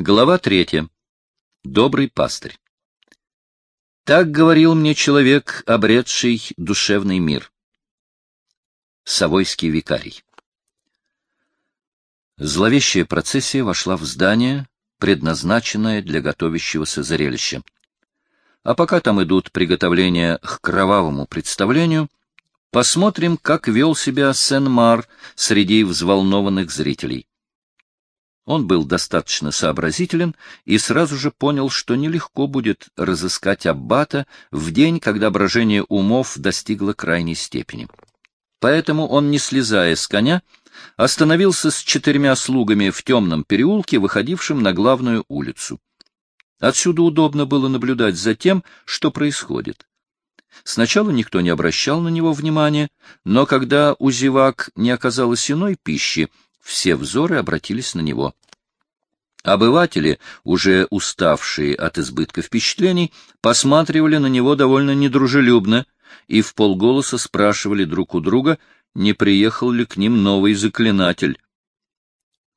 Глава третья. Добрый пастырь. Так говорил мне человек, обретший душевный мир. Савойский викарий. Зловещая процессия вошла в здание, предназначенное для готовящегося зрелища. А пока там идут приготовления к кровавому представлению, посмотрим, как вел себя Сен-Мар среди взволнованных зрителей. Он был достаточно сообразителен и сразу же понял, что нелегко будет разыскать аббата в день, когда брожение умов достигло крайней степени. Поэтому он, не слезая с коня, остановился с четырьмя слугами в темном переулке, выходившем на главную улицу. Отсюда удобно было наблюдать за тем, что происходит. Сначала никто не обращал на него внимания, но когда у зевак не оказалось иной пищи, все взоры обратились на него. Обыватели, уже уставшие от избытка впечатлений, посматривали на него довольно недружелюбно и в полголоса спрашивали друг у друга, не приехал ли к ним новый заклинатель.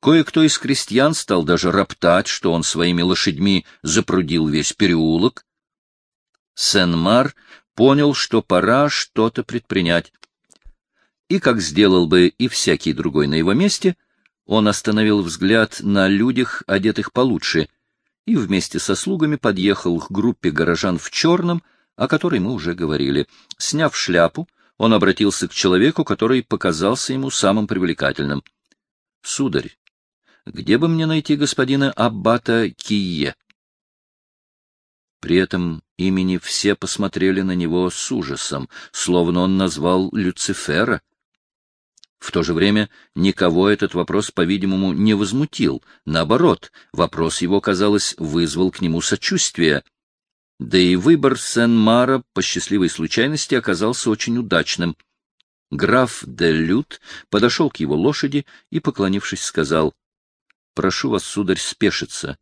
Кое-кто из крестьян стал даже роптать, что он своими лошадьми запрудил весь переулок. Сен-Мар понял, что пора что-то предпринять и, как сделал бы и всякий другой на его месте, он остановил взгляд на людях, одетых получше, и вместе со слугами подъехал к группе горожан в черном, о которой мы уже говорили. Сняв шляпу, он обратился к человеку, который показался ему самым привлекательным. — Сударь, где бы мне найти господина Аббата Кие? При этом имени все посмотрели на него с ужасом, словно он назвал Люцифера. В то же время никого этот вопрос, по-видимому, не возмутил. Наоборот, вопрос его, казалось, вызвал к нему сочувствие. Да и выбор Сен-Мара по счастливой случайности оказался очень удачным. Граф де Лют подошел к его лошади и, поклонившись, сказал, — Прошу вас, сударь, спешиться.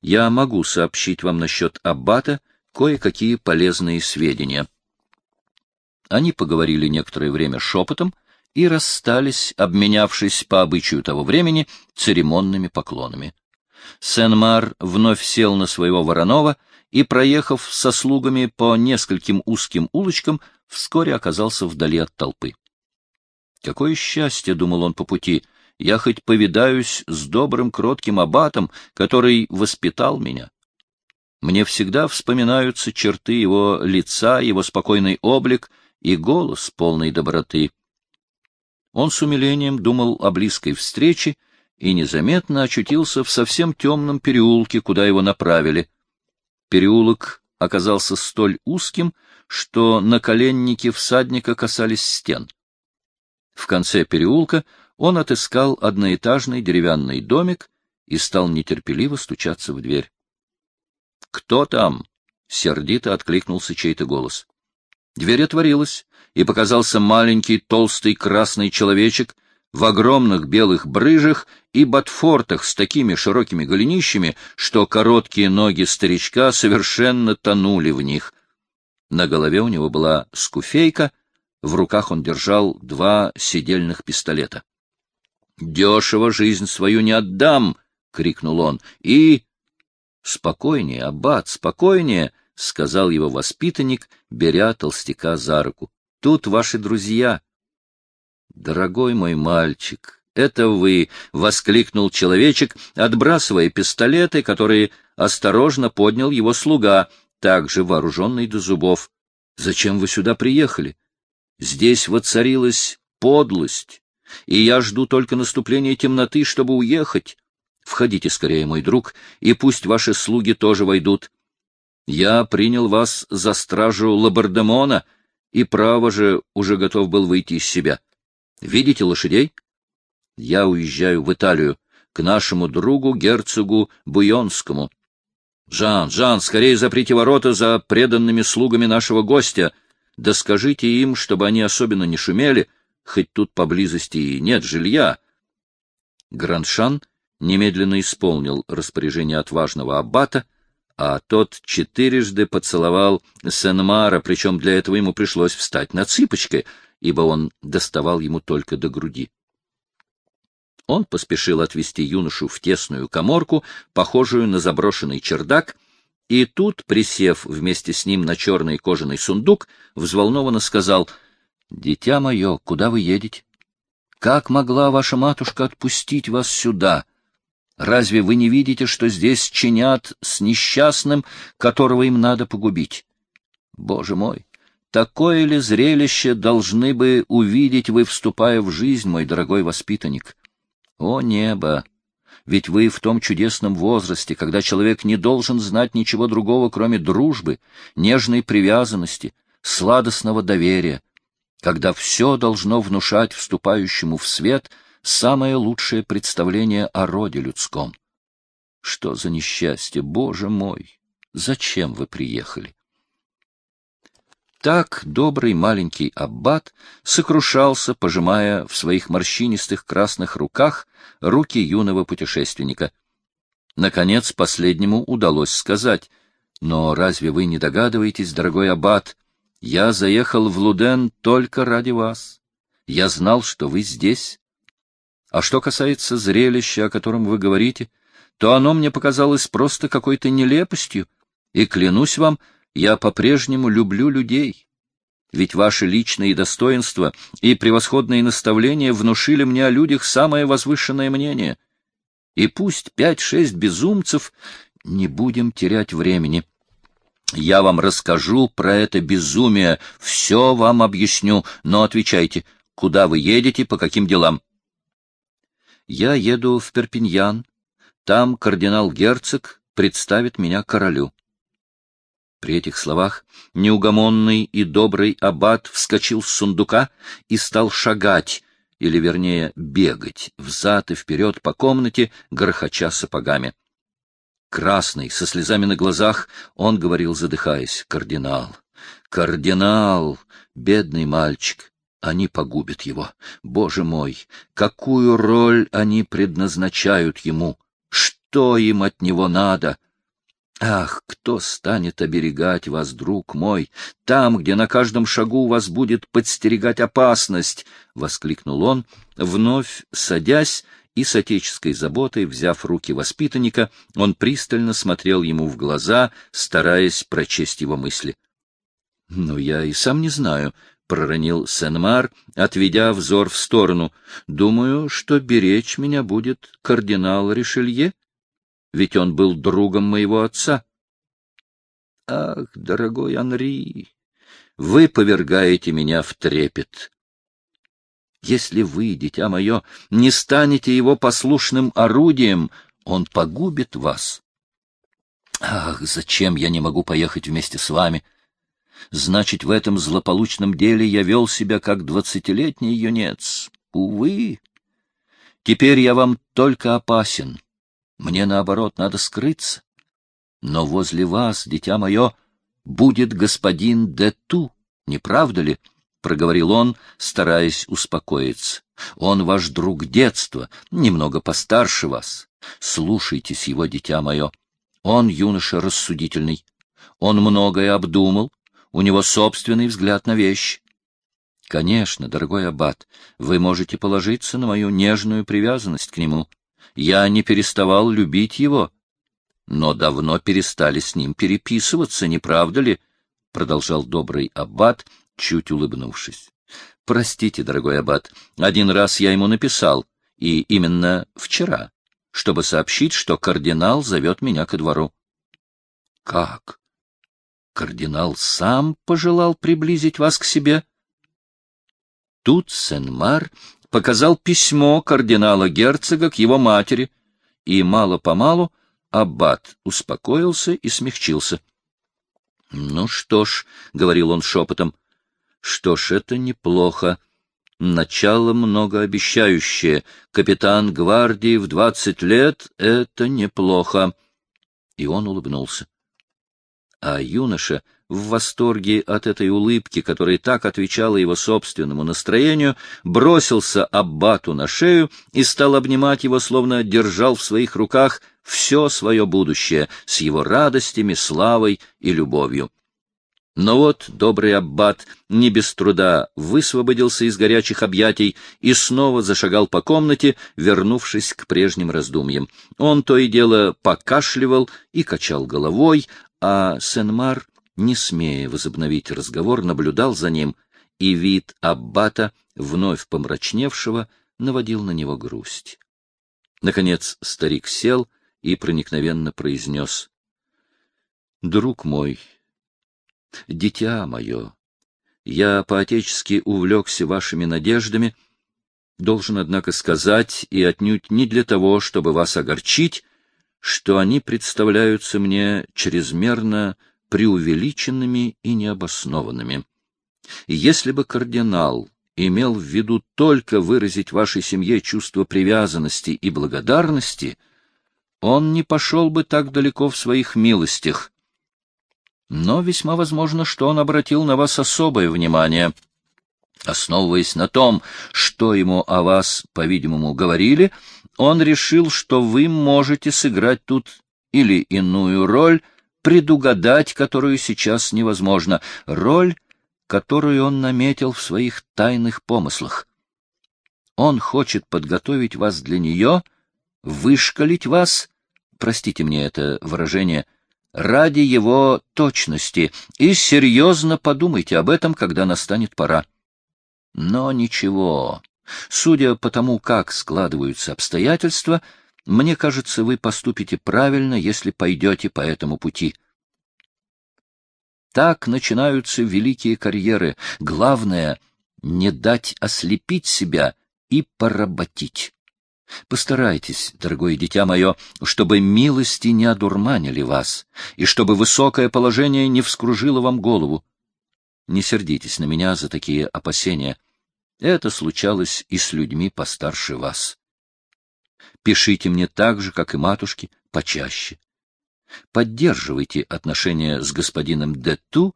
Я могу сообщить вам насчет аббата кое-какие полезные сведения. Они поговорили некоторое время шепотом, и расстались, обменявшись по обычаю того времени церемонными поклонами. Сен-Мар вновь сел на своего Воронова и, проехав со слугами по нескольким узким улочкам, вскоре оказался вдали от толпы. Какое счастье, — думал он по пути, — я хоть повидаюсь с добрым кротким аббатом, который воспитал меня. Мне всегда вспоминаются черты его лица, его спокойный облик и голос полной доброты. Он с умилением думал о близкой встрече и незаметно очутился в совсем темном переулке, куда его направили. Переулок оказался столь узким, что наколенники всадника касались стен. В конце переулка он отыскал одноэтажный деревянный домик и стал нетерпеливо стучаться в дверь. — Кто там? — сердито откликнулся чей-то голос. Дверь отворилась, и показался маленький толстый красный человечек в огромных белых брыжах и ботфортах с такими широкими голенищами, что короткие ноги старичка совершенно тонули в них. На голове у него была скуфейка, в руках он держал два седельных пистолета. — Дешево жизнь свою не отдам! — крикнул он. — И... — Спокойнее, аббат, спокойнее! — сказал его воспитанник, беря толстяка за руку. Тут ваши друзья. Дорогой мой мальчик, это вы, — воскликнул человечек, отбрасывая пистолеты, которые осторожно поднял его слуга, также вооруженный до зубов. Зачем вы сюда приехали? Здесь воцарилась подлость, и я жду только наступления темноты, чтобы уехать. Входите скорее, мой друг, и пусть ваши слуги тоже войдут. Я принял вас за стражу Лабардемона, — и, право же, уже готов был выйти из себя. Видите лошадей? Я уезжаю в Италию, к нашему другу, герцогу Буйонскому. Жан, Жан, скорее заприте ворота за преданными слугами нашего гостя. Да скажите им, чтобы они особенно не шумели, хоть тут поблизости и нет жилья. Граншан немедленно исполнил распоряжение отважного аббата, а тот четырежды поцеловал Сенмара, причем для этого ему пришлось встать на цыпочки, ибо он доставал ему только до груди. Он поспешил отвести юношу в тесную коморку, похожую на заброшенный чердак, и тут, присев вместе с ним на черный кожаный сундук, взволнованно сказал, «Дитя мое, куда вы едете? Как могла ваша матушка отпустить вас сюда? Разве вы не видите, что здесь чинят с несчастным, которого им надо погубить? Боже мой, такое ли зрелище должны бы увидеть вы, вступая в жизнь, мой дорогой воспитанник? О небо! Ведь вы в том чудесном возрасте, когда человек не должен знать ничего другого, кроме дружбы, нежной привязанности, сладостного доверия, когда все должно внушать вступающему в свет самое лучшее представление о роде людском. Что за несчастье, Боже мой! Зачем вы приехали? Так добрый маленький аббат сокрушался, пожимая в своих морщинистых красных руках руки юного путешественника. Наконец, последнему удалось сказать, «Но разве вы не догадываетесь, дорогой аббат, я заехал в Луден только ради вас. Я знал, что вы здесь. А что касается зрелища, о котором вы говорите, то оно мне показалось просто какой-то нелепостью, и, клянусь вам, я по-прежнему люблю людей. Ведь ваши личные достоинства и превосходные наставления внушили мне о людях самое возвышенное мнение. И пусть пять-шесть безумцев, не будем терять времени. Я вам расскажу про это безумие, все вам объясню, но отвечайте, куда вы едете, по каким делам? Я еду в Перпиньян. Там кардинал-герцог представит меня королю. При этих словах неугомонный и добрый аббат вскочил с сундука и стал шагать, или, вернее, бегать, взад и вперед по комнате, грохоча сапогами. Красный, со слезами на глазах, он говорил, задыхаясь, «Кардинал! Кардинал! Бедный мальчик! Они погубят его! Боже мой! Какую роль они предназначают ему? Что им от него надо?» Ах, кто станет оберегать вас, друг мой, там, где на каждом шагу вас будет подстерегать опасность? — воскликнул он, вновь садясь и с отеческой заботой, взяв руки воспитанника, он пристально смотрел ему в глаза, стараясь прочесть его мысли. — Но я и сам не знаю, — проронил Сен-Мар, отведя взор в сторону. — Думаю, что беречь меня будет кардинал Ришелье ведь он был другом моего отца. Ах, дорогой Анри, вы повергаете меня в трепет. Если вы, дитя мое, не станете его послушным орудием, он погубит вас. Ах, зачем я не могу поехать вместе с вами? Значит, в этом злополучном деле я вел себя как двадцатилетний юнец. Увы, теперь я вам только опасен. Мне, наоборот, надо скрыться. Но возле вас, дитя мое, будет господин Дету, не правда ли? — проговорил он, стараясь успокоиться. — Он ваш друг детства, немного постарше вас. Слушайтесь его, дитя мое. Он юноша рассудительный. Он многое обдумал, у него собственный взгляд на вещи. Конечно, дорогой аббат, вы можете положиться на мою нежную привязанность к нему — я не переставал любить его, но давно перестали с ним переписываться, не правда ли? — продолжал добрый аббат, чуть улыбнувшись. — Простите, дорогой аббат, один раз я ему написал, и именно вчера, чтобы сообщить, что кардинал зовет меня ко двору. — Как? Кардинал сам пожелал приблизить вас к себе? Тут Сен-Мар показал письмо кардинала-герцога к его матери, и мало-помалу аббат успокоился и смягчился. — Ну что ж, — говорил он шепотом, — что ж, это неплохо. Начало многообещающее. Капитан гвардии в двадцать лет — это неплохо. И он улыбнулся. А юноша в восторге от этой улыбки, которая так отвечала его собственному настроению, бросился Аббату на шею и стал обнимать его, словно держал в своих руках все свое будущее с его радостями, славой и любовью. Но вот добрый аббат не без труда высвободился из горячих объятий и снова зашагал по комнате, вернувшись к прежним раздумьям. Он то и дело покашливал и качал головой, а Сен-Мар, не смея возобновить разговор, наблюдал за ним, и вид аббата, вновь помрачневшего, наводил на него грусть. Наконец старик сел и проникновенно произнес. — Друг мой, Дитя мое, я по-отечески увлекся вашими надеждами, должен, однако, сказать, и отнюдь не для того, чтобы вас огорчить, что они представляются мне чрезмерно преувеличенными и необоснованными. Если бы кардинал имел в виду только выразить вашей семье чувство привязанности и благодарности, он не пошел бы так далеко в своих милостях, но весьма возможно, что он обратил на вас особое внимание. Основываясь на том, что ему о вас, по-видимому, говорили, он решил, что вы можете сыграть тут или иную роль, предугадать которую сейчас невозможно, роль, которую он наметил в своих тайных помыслах. Он хочет подготовить вас для нее, вышкалить вас, простите мне это выражение, — ради его точности, и серьезно подумайте об этом, когда настанет пора. Но ничего. Судя по тому, как складываются обстоятельства, мне кажется, вы поступите правильно, если пойдете по этому пути. Так начинаются великие карьеры. Главное — не дать ослепить себя и поработить. Постарайтесь, дорогое дитя мое, чтобы милости не одурманили вас, и чтобы высокое положение не вскружило вам голову. Не сердитесь на меня за такие опасения. Это случалось и с людьми постарше вас. Пишите мне так же, как и матушке, почаще. Поддерживайте отношения с господином Дету,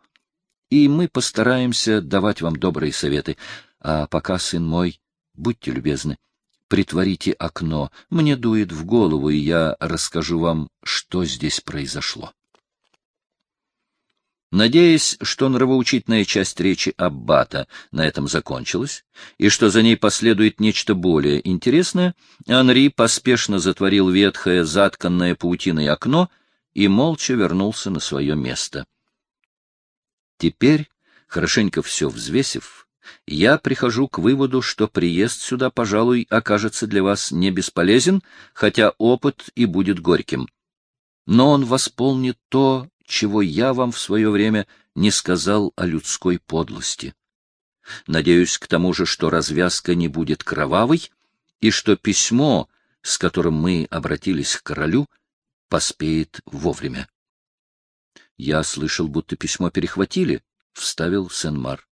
и мы постараемся давать вам добрые советы. А пока, сын мой, будьте любезны, притворите окно, мне дует в голову, и я расскажу вам, что здесь произошло. Надеясь, что нравоучительная часть речи Аббата на этом закончилась, и что за ней последует нечто более интересное, Анри поспешно затворил ветхое, затканное паутиной окно и молча вернулся на свое место. Теперь, хорошенько все взвесив, я прихожу к выводу, что приезд сюда, пожалуй, окажется для вас не бесполезен, хотя опыт и будет горьким. Но он восполнит то, чего я вам в свое время не сказал о людской подлости. Надеюсь к тому же, что развязка не будет кровавой, и что письмо, с которым мы обратились к королю, поспеет вовремя. — Я слышал, будто письмо перехватили, — вставил Сен-Мар.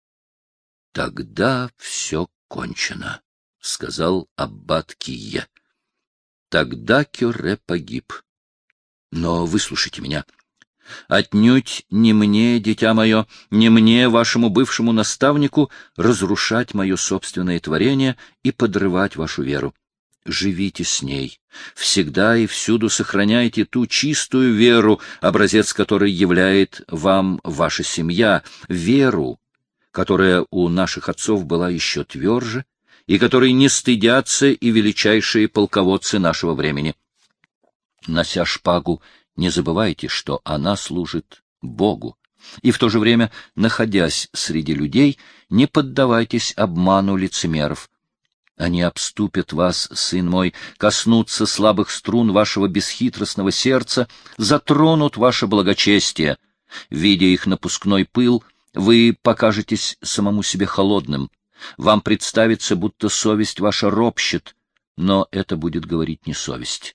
— Тогда все кончено, — сказал аббат Кие. Тогда Кюре погиб. Но выслушайте меня. Отнюдь не мне, дитя мое, не мне, вашему бывшему наставнику, разрушать мое собственное творение и подрывать вашу веру. Живите с ней. Всегда и всюду сохраняйте ту чистую веру, образец которой являет вам ваша семья, веру, которая у наших отцов была еще тверже, и которой не стыдятся и величайшие полководцы нашего времени. Нося шпагу, не забывайте, что она служит Богу, и в то же время, находясь среди людей, не поддавайтесь обману лицемеров. Они обступят вас, сын мой, коснутся слабых струн вашего бесхитростного сердца, затронут ваше благочестие. Видя их напускной пыл — вы покажетесь самому себе холодным. Вам представится, будто совесть ваша ропщет, но это будет говорить не совесть.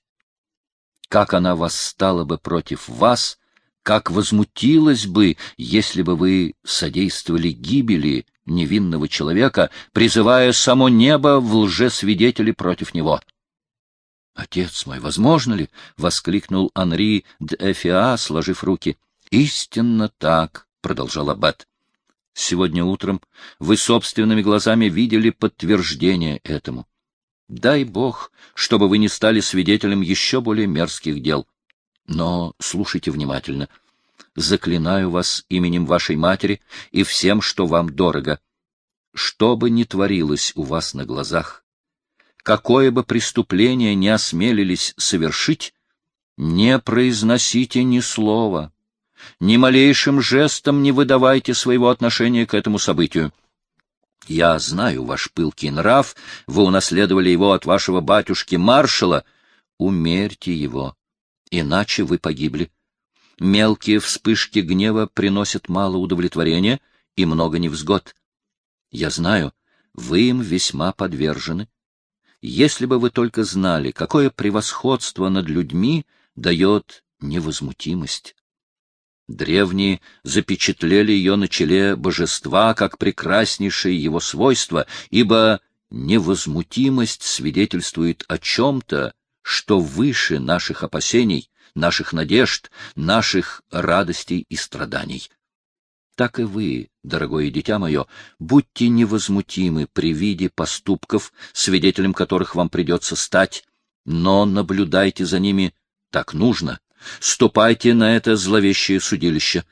Как она восстала бы против вас, как возмутилась бы, если бы вы содействовали гибели невинного человека, призывая само небо в лжесвидетели против него. — Отец мой, возможно ли? — воскликнул Анри де сложив руки. — Истинно так, — продолжал Аббат. Сегодня утром вы собственными глазами видели подтверждение этому. Дай Бог, чтобы вы не стали свидетелем еще более мерзких дел. Но слушайте внимательно. заклинаю вас именем вашей матери и всем, что вам дорого. Что бы ни творилось у вас на глазах, какое бы преступление не осмелились совершить, не произносите ни слова, ни малейшим жестом не выдавайте своего отношения к этому событию. Я знаю ваш пылкий нрав, вы унаследовали его от вашего батюшки-маршала. Умерьте его, иначе вы погибли. Мелкие вспышки гнева приносят мало удовлетворения и много невзгод. Я знаю, вы им весьма подвержены. Если бы вы только знали, какое превосходство над людьми дает невозмутимость. Древние запечатлели ее на челе божества как прекраснейшее его свойство, ибо невозмутимость свидетельствует о чем-то, что выше наших опасений, наших надежд, наших радостей и страданий. Так и вы, дорогое дитя мое, будьте невозмутимы при виде поступков, свидетелем которых вам придется стать, но наблюдайте за ними так нужно, Ступайте на это зловещее судилище.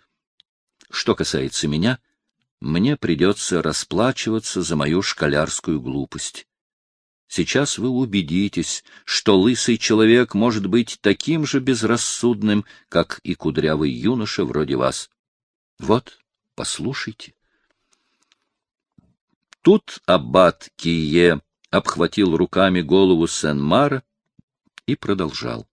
Что касается меня, мне придется расплачиваться за мою школярскую глупость. Сейчас вы убедитесь, что лысый человек может быть таким же безрассудным, как и кудрявый юноша вроде вас. Вот, послушайте. Тут аббат Кие обхватил руками голову Сен-Мара и продолжал.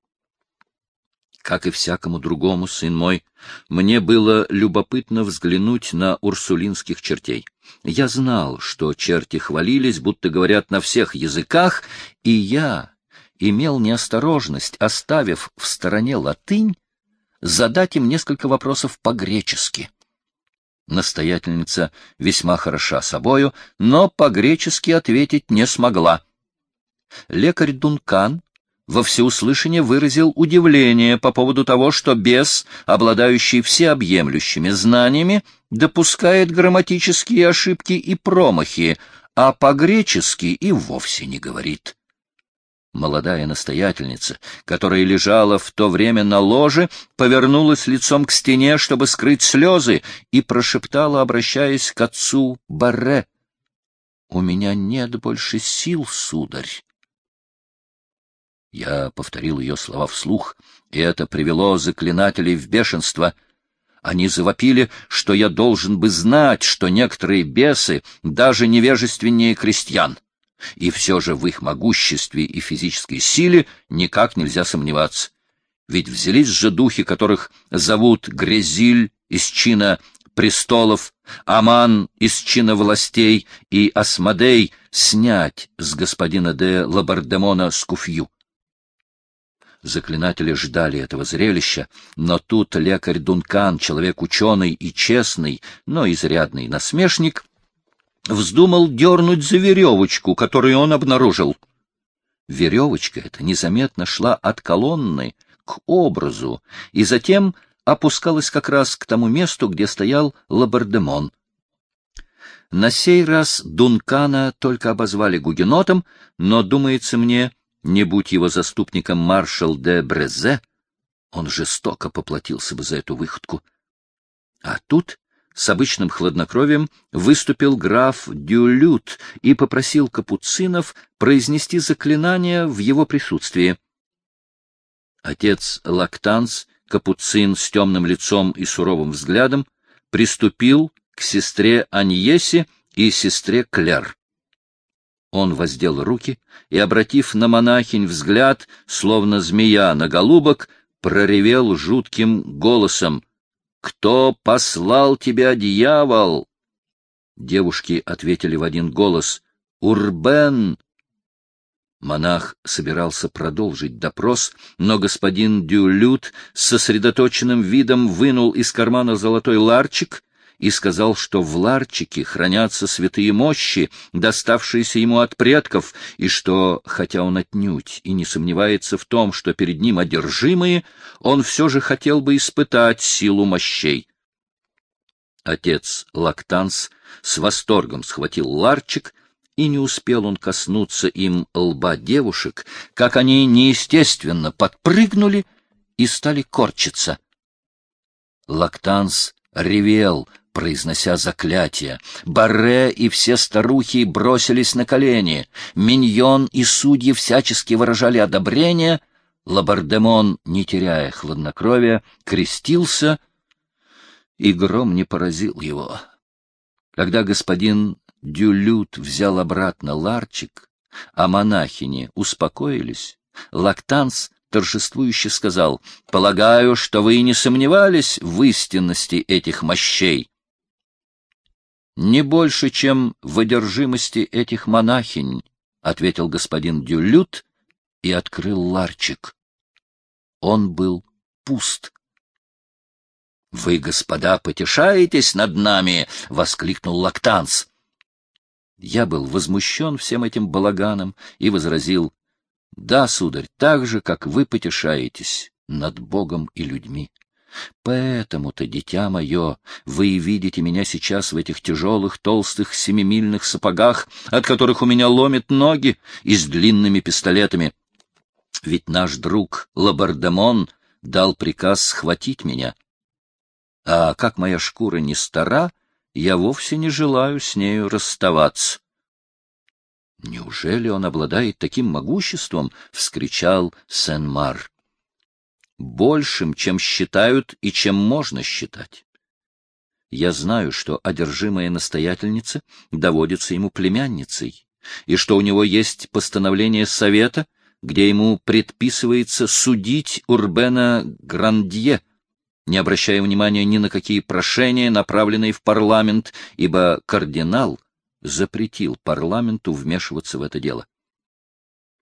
Как и всякому другому, сын мой, мне было любопытно взглянуть на урсулинских чертей. Я знал, что черти хвалились, будто говорят на всех языках, и я имел неосторожность, оставив в стороне латынь, задать им несколько вопросов по-гречески. Настоятельница весьма хороша собою, но по-гречески ответить не смогла. Лекарь Дункан во всеуслышание выразил удивление по поводу того, что бес, обладающий всеобъемлющими знаниями, допускает грамматические ошибки и промахи, а по-гречески и вовсе не говорит. Молодая настоятельница, которая лежала в то время на ложе, повернулась лицом к стене, чтобы скрыть слезы, и прошептала, обращаясь к отцу Барре, «У меня нет больше сил, сударь. Я повторил ее слова вслух, и это привело заклинателей в бешенство. Они завопили, что я должен бы знать, что некоторые бесы даже невежественнее крестьян. И все же в их могуществе и физической силе никак нельзя сомневаться. Ведь взялись же духи, которых зовут Грезиль из чина престолов, Аман из чина властей и Асмодей снять с господина де Лабардемона скуфью. Заклинатели ждали этого зрелища, но тут лекарь Дункан, человек ученый и честный, но изрядный насмешник, вздумал дернуть за веревочку, которую он обнаружил. Веревочка эта незаметно шла от колонны к образу, и затем опускалась как раз к тому месту, где стоял Лабардемон. На сей раз Дункана только обозвали гугенотом, но, думается мне, не будь его заступником маршал де Брезе, он жестоко поплатился бы за эту выходку. А тут с обычным хладнокровием выступил граф Дюлют и попросил капуцинов произнести заклинание в его присутствии. Отец Лактанс, капуцин с темным лицом и суровым взглядом, приступил к сестре Аньесе и сестре Кляр. Он воздел руки и, обратив на монахинь взгляд, словно змея на голубок, проревел жутким голосом «Кто послал тебя, дьявол?» Девушки ответили в один голос «Урбен!» Монах собирался продолжить допрос, но господин Дюлют с сосредоточенным видом вынул из кармана золотой ларчик и сказал, что в ларчике хранятся святые мощи, доставшиеся ему от предков, и что, хотя он отнюдь и не сомневается в том, что перед ним одержимые, он все же хотел бы испытать силу мощей. Отец Лактанс с восторгом схватил ларчик, и не успел он коснуться им лба девушек, как они неестественно подпрыгнули и стали корчиться — Лактанс ревел, произнося заклятие. Барре и все старухи бросились на колени. Миньон и судьи всячески выражали одобрение. Лабардемон, не теряя хладнокровия, крестился, и гром не поразил его. Когда господин Дюлют взял обратно ларчик, а монахини успокоились, Лактанс торжествующе сказал, «Полагаю, что вы и не сомневались в истинности этих мощей». «Не больше, чем в одержимости этих монахинь», — ответил господин Дюлют и открыл ларчик. Он был пуст. «Вы, господа, потешаетесь над нами!» — воскликнул Лактанс. Я был возмущен всем этим балаганом и возразил, «Да, сударь, так же, как вы потешаетесь над Богом и людьми. Поэтому-то, дитя мое, вы и видите меня сейчас в этих тяжелых, толстых, семимильных сапогах, от которых у меня ломят ноги, и с длинными пистолетами. Ведь наш друг Лабардемон дал приказ схватить меня. А как моя шкура не стара, я вовсе не желаю с нею расставаться. — Неужели он обладает таким могуществом? — вскричал Сен-Мар. — Большим, чем считают и чем можно считать. Я знаю, что одержимая настоятельница доводится ему племянницей, и что у него есть постановление совета, где ему предписывается судить Урбена Грандье, не обращая внимания ни на какие прошения, направленные в парламент, ибо кардинал запретил парламенту вмешиваться в это дело.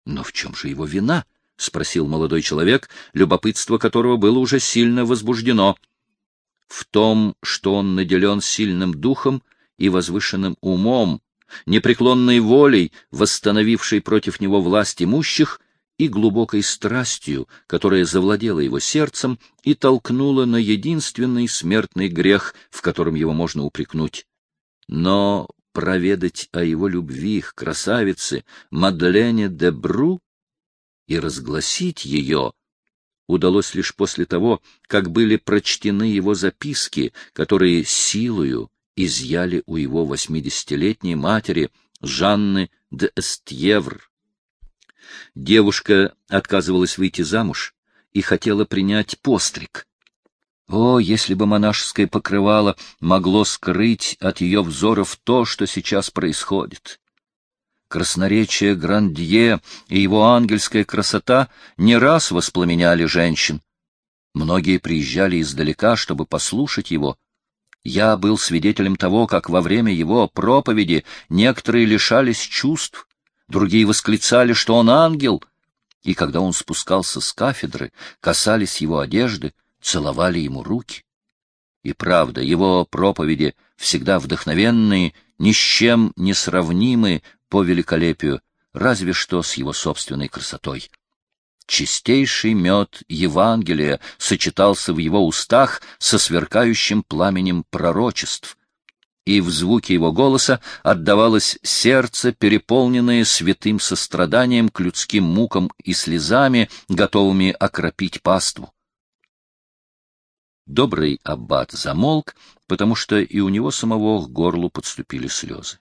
Но в чем же его вина? — спросил молодой человек, любопытство которого было уже сильно возбуждено. — В том, что он наделен сильным духом и возвышенным умом, непреклонной волей, восстановившей против него власть имущих, и глубокой страстью, которая завладела его сердцем и толкнула на единственный смертный грех, в котором его можно упрекнуть. Но проведать о его любви к красавице Мадлене де Бру и разгласить ее удалось лишь после того, как были прочтены его записки, которые силою изъяли у его восьмидесятилетней матери Жанны де Эстьевр. Девушка отказывалась выйти замуж и хотела принять постриг. О, если бы монашеское покрывало могло скрыть от ее взоров то, что сейчас происходит! Красноречие Грандье и его ангельская красота не раз воспламеняли женщин. Многие приезжали издалека, чтобы послушать его. Я был свидетелем того, как во время его проповеди некоторые лишались чувств, другие восклицали, что он ангел, и когда он спускался с кафедры, касались его одежды, целовали ему руки. И правда, его проповеди, всегда вдохновенные, ни с чем не сравнимы по великолепию, разве что с его собственной красотой. Чистейший мед Евангелия сочетался в его устах со сверкающим пламенем пророчеств, и в звуке его голоса отдавалось сердце, переполненное святым состраданием к людским мукам и слезами, готовыми окропить паству. Добрый аббат замолк, потому что и у него самого к горлу подступили слезы.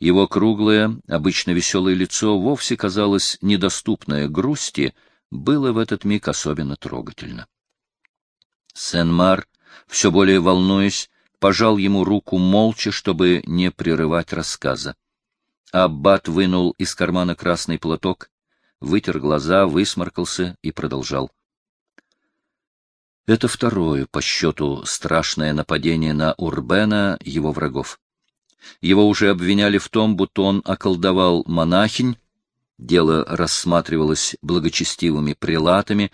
Его круглое, обычно веселое лицо вовсе казалось недоступное грусти, было в этот миг особенно трогательно. Сен-Мар, все более волнуясь, пожал ему руку молча, чтобы не прерывать рассказа. Аббат вынул из кармана красный платок, вытер глаза, высморкался и продолжал. Это второе по счету страшное нападение на Урбена его врагов. Его уже обвиняли в том, будто он околдовал монахинь, дело рассматривалось благочестивыми прилатами,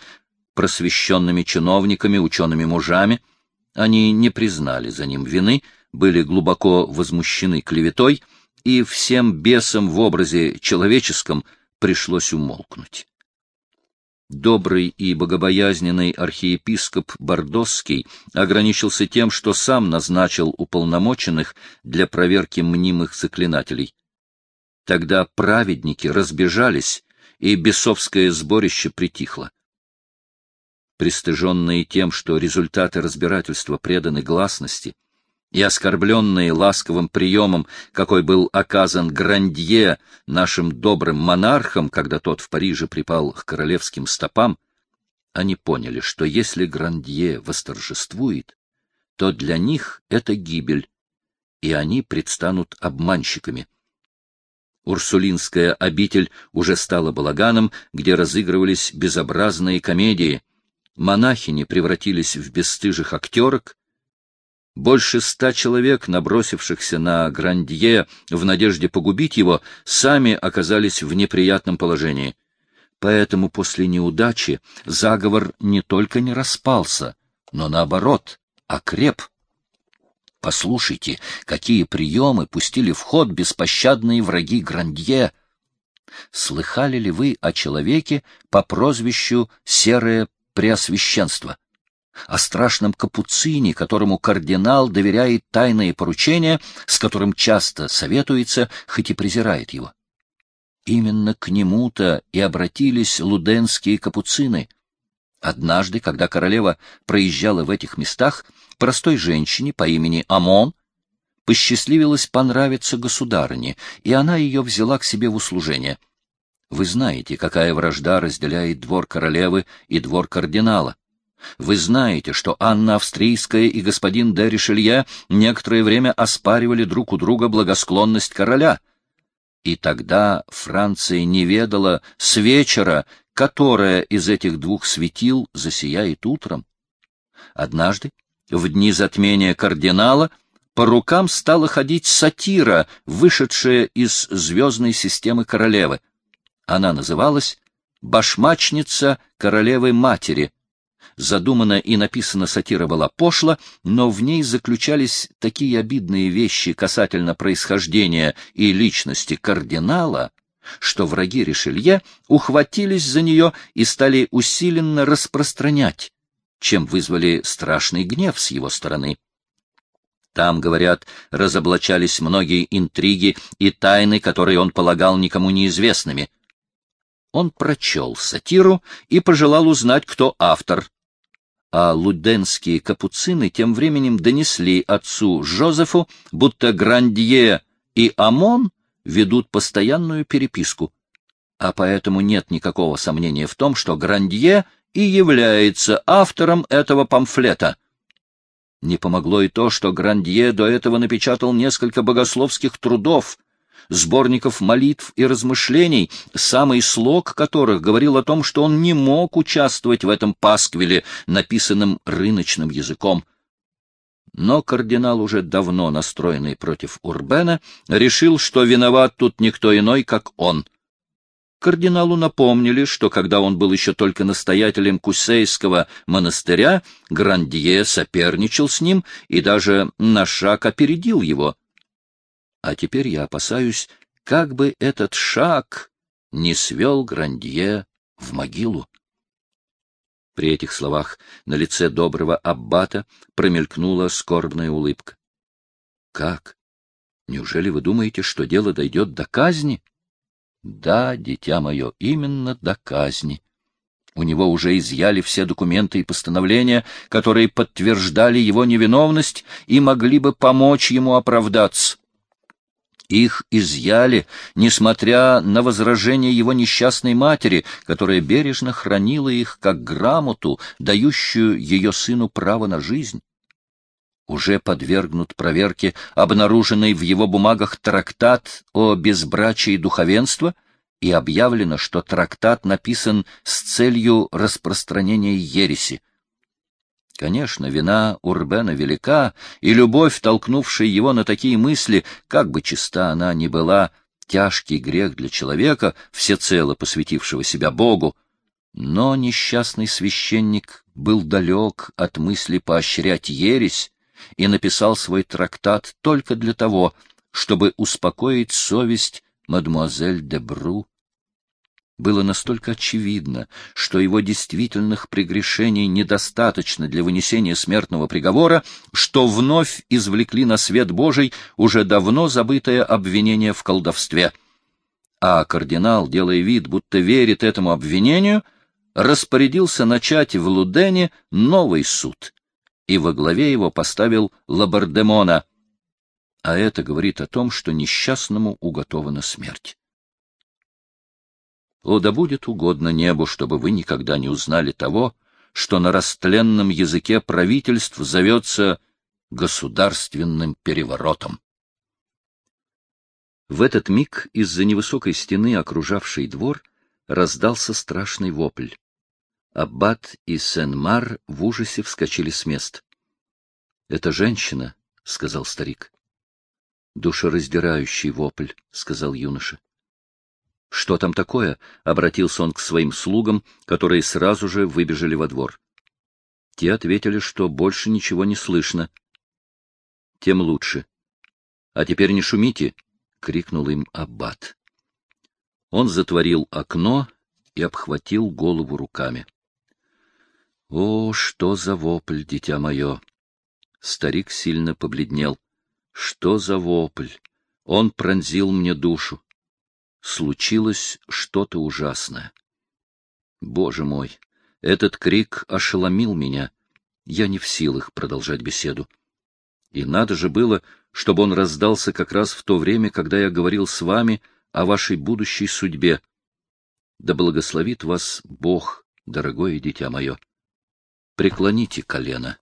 просвещенными чиновниками, учеными мужами — они не признали за ним вины, были глубоко возмущены клеветой, и всем бесам в образе человеческом пришлось умолкнуть. Добрый и богобоязненный архиепископ Бордосский ограничился тем, что сам назначил уполномоченных для проверки мнимых заклинателей. Тогда праведники разбежались, и бесовское сборище притихло. пристыженные тем, что результаты разбирательства преданы гласности, и оскорбленные ласковым приемом, какой был оказан Грандье нашим добрым монархам, когда тот в Париже припал к королевским стопам, они поняли, что если Грандье восторжествует, то для них это гибель, и они предстанут обманщиками. Урсулинская обитель уже стала балаганом, где разыгрывались безобразные комедии. Монахини превратились в бесстыжих актерок, больше ста человек, набросившихся на Грандье в надежде погубить его, сами оказались в неприятном положении. Поэтому после неудачи заговор не только не распался, но, наоборот, окреп. Послушайте, какие приемы пустили в ход беспощадные враги Грандье. Слыхали ли вы о человеке по прозвищу Серое Преосвященство? О страшном капуцине, которому кардинал доверяет тайные поручения, с которым часто советуется, хоть и презирает его. Именно к нему-то и обратились луденские капуцины. Однажды, когда королева проезжала в этих местах, простой женщине по имени Амон посчастливилось понравиться государыне, и она ее взяла к себе в услужение. Вы знаете, какая вражда разделяет двор королевы и двор кардинала. Вы знаете, что Анна Австрийская и господин де Ришелье некоторое время оспаривали друг у друга благосклонность короля. И тогда Франция не ведала с вечера, которая из этих двух светил засияет утром. Однажды, в дни затмения кардинала, по рукам стала ходить сатира, вышедшая из звездной системы королевы. Она называлась «Башмачница королевы-матери», Задумана и написана сатира была пошла, но в ней заключались такие обидные вещи касательно происхождения и личности кардинала, что враги Ришелье ухватились за нее и стали усиленно распространять, чем вызвали страшный гнев с его стороны. Там, говорят, разоблачались многие интриги и тайны, которые он полагал никому неизвестными. Он прочел сатиру и пожелал узнать, кто автор а луденские капуцины тем временем донесли отцу Жозефу, будто Грандье и Амон ведут постоянную переписку, а поэтому нет никакого сомнения в том, что Грандье и является автором этого памфлета. Не помогло и то, что Грандье до этого напечатал несколько богословских трудов — сборников молитв и размышлений, самый слог которых говорил о том, что он не мог участвовать в этом пасквиле, написанном рыночным языком. Но кардинал, уже давно настроенный против Урбена, решил, что виноват тут никто иной, как он. Кардиналу напомнили, что когда он был еще только настоятелем Кусейского монастыря, Грандье соперничал с ним и даже на шаг опередил его. А теперь я опасаюсь, как бы этот шаг не свел Грандье в могилу. При этих словах на лице доброго аббата промелькнула скорбная улыбка. — Как? Неужели вы думаете, что дело дойдет до казни? — Да, дитя мое, именно до казни. У него уже изъяли все документы и постановления, которые подтверждали его невиновность и могли бы помочь ему оправдаться. Их изъяли, несмотря на возражение его несчастной матери, которая бережно хранила их как грамоту, дающую ее сыну право на жизнь. Уже подвергнут проверке обнаруженный в его бумагах трактат о безбрачии духовенства, и объявлено, что трактат написан с целью распространения ереси. Конечно, вина Урбена велика, и любовь, толкнувшая его на такие мысли, как бы чиста она ни была, тяжкий грех для человека, всецело посвятившего себя Богу. Но несчастный священник был далек от мысли поощрять ересь и написал свой трактат только для того, чтобы успокоить совесть мадемуазель де Бру было настолько очевидно, что его действительных прегрешений недостаточно для вынесения смертного приговора, что вновь извлекли на свет Божий уже давно забытое обвинение в колдовстве. А кардинал, делая вид, будто верит этому обвинению, распорядился начать в Лудене новый суд, и во главе его поставил Лабардемона, а это говорит о том, что несчастному уготована смерть. О, да будет угодно небу, чтобы вы никогда не узнали того, что на растленном языке правительств зовется государственным переворотом. В этот миг из-за невысокой стены, окружавшей двор, раздался страшный вопль. Аббат и Сен-Мар в ужасе вскочили с мест. — Это женщина, — сказал старик. — Душераздирающий вопль, — сказал юноша. — Что там такое? — обратился он к своим слугам, которые сразу же выбежали во двор. Те ответили, что больше ничего не слышно. — Тем лучше. — А теперь не шумите, — крикнул им аббат. Он затворил окно и обхватил голову руками. О, что за вопль, дитя мое! Старик сильно побледнел. Что за вопль! Он пронзил мне душу. Случилось что-то ужасное. Боже мой! Этот крик ошеломил меня. Я не в силах продолжать беседу. И надо же было, чтобы он раздался как раз в то время, когда я говорил с вами о вашей будущей судьбе. Да благословит вас Бог, дорогое дитя мое. Преклоните колено.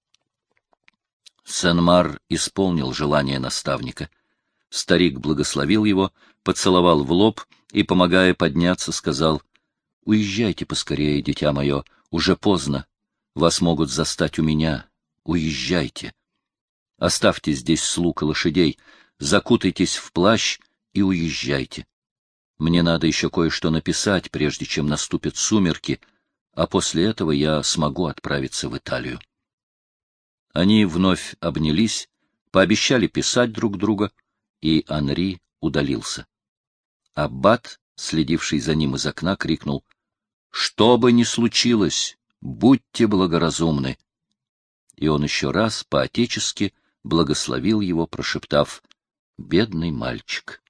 Сенмар исполнил желание наставника. Старик благословил его, поцеловал в лоб и, помогая подняться, сказал, — Уезжайте поскорее, дитя мое, уже поздно. Вас могут застать у меня. Уезжайте. Оставьте здесь слуг и лошадей, закутайтесь в плащ и уезжайте. Мне надо еще кое-что написать, прежде чем наступят сумерки, а после этого я смогу отправиться в Италию. Они вновь обнялись, пообещали писать друг друга, и Анри удалился. Аббат, следивший за ним из окна, крикнул, — Что бы ни случилось, будьте благоразумны! И он еще раз по-отечески благословил его, прошептав, — Бедный мальчик!